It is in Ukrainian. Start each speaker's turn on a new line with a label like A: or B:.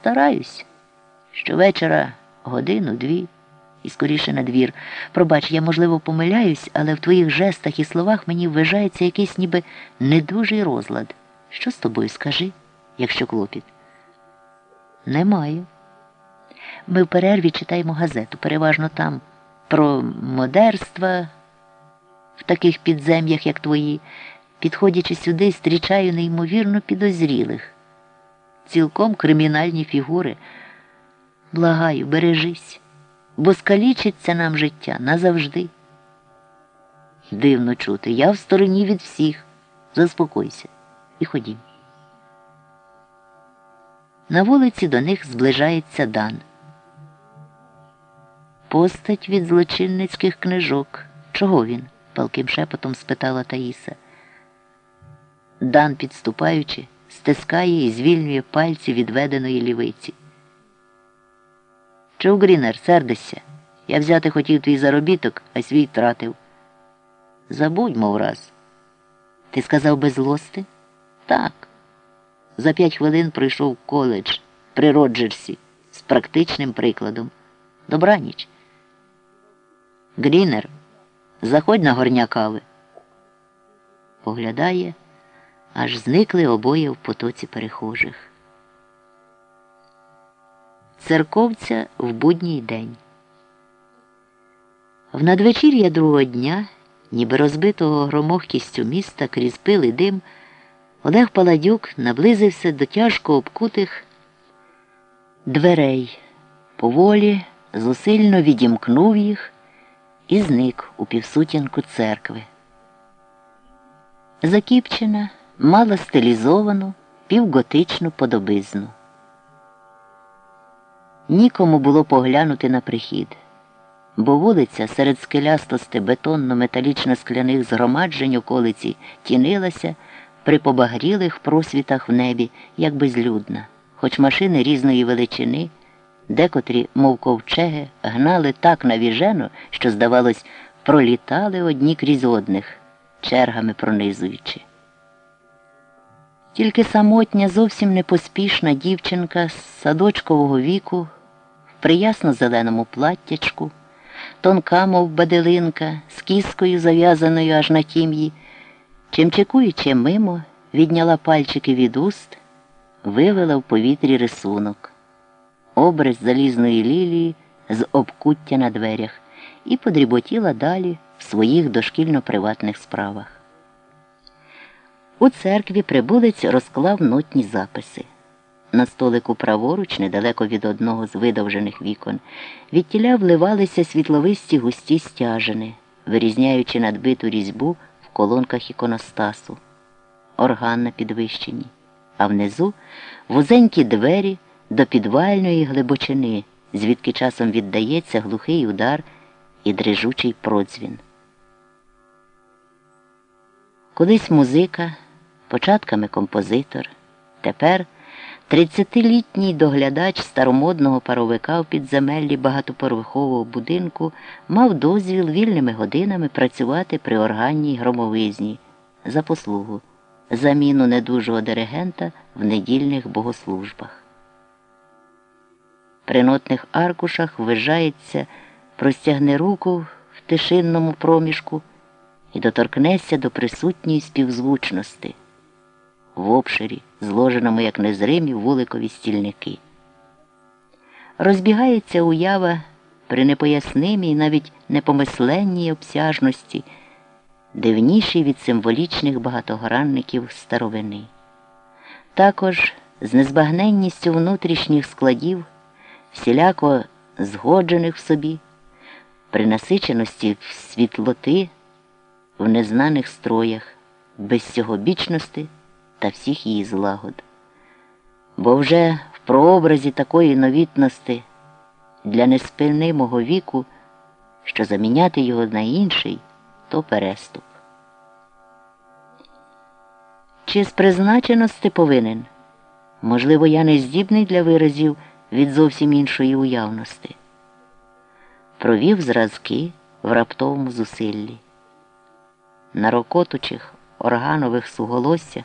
A: Стараюсь. Щовечора годину-дві і скоріше на двір. Пробач, я, можливо, помиляюсь, але в твоїх жестах і словах мені вважається якийсь ніби недужий розлад. Що з тобою скажи, якщо клопіт? Не маю. Ми в перерві читаємо газету, переважно там, про модерства в таких підзем'ях, як твої. Підходячи сюди, зустрічаю неймовірно підозрілих. Цілком кримінальні фігури. Благаю, бережись, бо скалічиться нам життя назавжди. Дивно чути, я в стороні від всіх. Заспокойся і ходім. На вулиці до них зближається Дан. Постать від злочинницьких книжок. Чого він? палким шепотом спитала Таїса. Дан, підступаючи, стискає і звільнює пальці відведеної лівиці. Чув, Грінер, сердишся. Я взяти хотів твій заробіток, а свій тратив. Забудь, мов раз. Ти сказав без злости? Так. За п'ять хвилин пройшов коледж при Роджерсі з практичним прикладом. Добраніч. Грінер, заходь на горня кави. Поглядає, аж зникли обоє в потоці перехожих. Церковця в будній день. В надвечір'я другого дня, ніби розбитого громохкістю міста крізь пил і дим, Олег Паладюк наблизився до тяжко обкутих дверей, поволі, зусильно відімкнув їх і зник у півсутінку церкви. Закіпчена, мала стилізовану, півготичну подобизну. Нікому було поглянути на прихід, бо вулиця серед скелястости бетонно-металічно скляних згромаджень околиці тінилася при побагрілих просвітах в небі, як безлюдна, хоч машини різної величини, декотрі, мов ковчеги, гнали так навіжено, що, здавалось, пролітали одні крізь одних, чергами пронизуючи. Тільки самотня, зовсім непоспішна дівчинка з садочкового віку в приясно зеленому платтячку, тонка, мов баделинка, з кіскою зав'язаною аж на тім'ї, чимчикуючи мимо, відняла пальчики від уст, вивела в повітрі рисунок, образ залізної лілії з обкуття на дверях і подріботіла далі в своїх дошкільно приватних справах. У церкві прибулець розклав нотні записи. На столику праворуч, недалеко від одного з видовжених вікон, відтіля вливалися світловисті густі стяжини, вирізняючи надбиту різьбу в колонках іконостасу, орган на підвищенні, а внизу вузенькі двері до підвальної глибочини, звідки часом віддається глухий удар і дрижучий продзвін. Колись музика початками композитор. Тепер тридцятилітній доглядач старомодного паровика в підземеллі багатоповерхового будинку мав дозвіл вільними годинами працювати при органній громовизні за послугу, заміну недужого диригента в недільних богослужбах. При нотних аркушах ввижається, простягне руку в тишинному проміжку і доторкнеться до присутньої співзвучності в обширі, зложеному як незримі вуликові стільники. Розбігається уява при непояснимій, навіть непомисленній обсяжності, дивнішій від символічних багатогранників старовини. Також з незбагненністю внутрішніх складів, всіляко згоджених в собі, при насиченості в світлоти в незнаних строях, без цього бічності та всіх її злагод. Бо вже в прообразі такої новітності для неспильнимого віку, що заміняти його на інший, то переступ. Чи з призначеності повинен? Можливо, я не здібний для виразів від зовсім іншої уявності. Провів зразки в раптовому зусиллі. На рокотучих органових суголоссях